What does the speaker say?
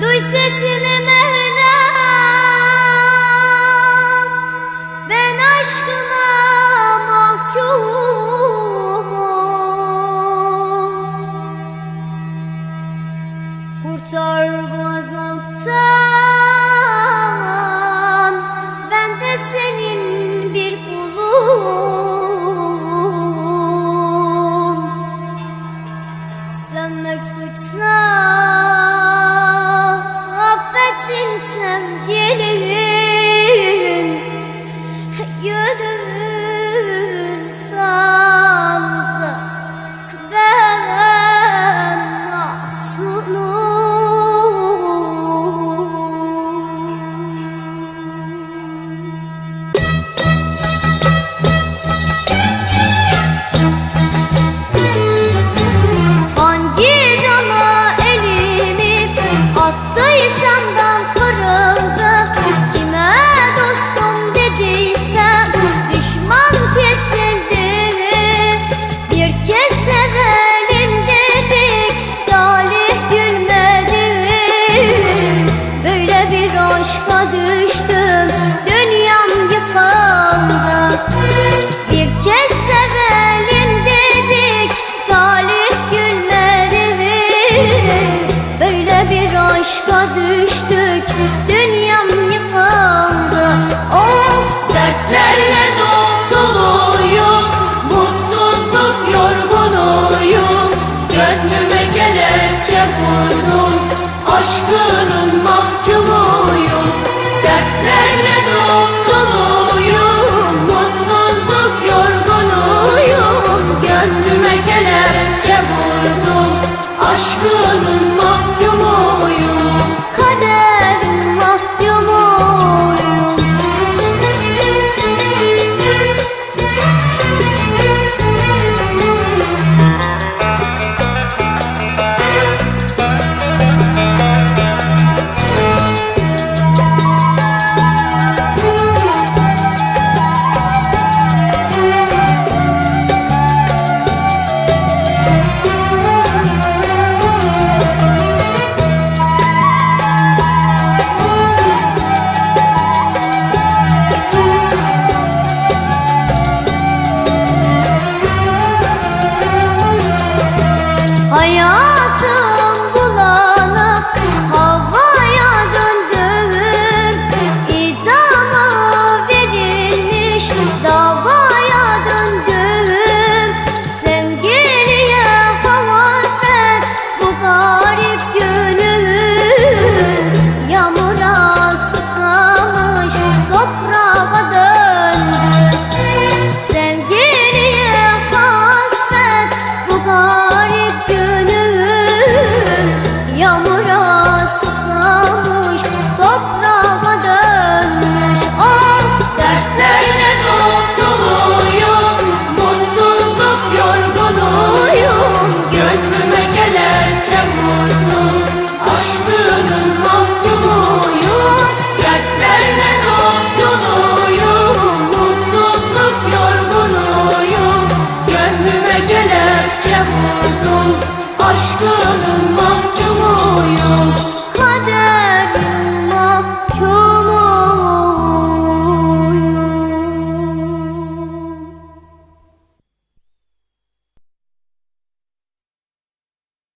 Duy sesimi Mevlam. Ben aşkına mahkumum. Kurtar bu azaptan. Bir aşka düştük Dünyam yıkıldı Of! Dertlerle doluyum Mutsuzluk yorgunuyum. Gönlüme kelepçe vurdum Aşkının mahkumuyum Baba Aşkının mahkumuyum Kader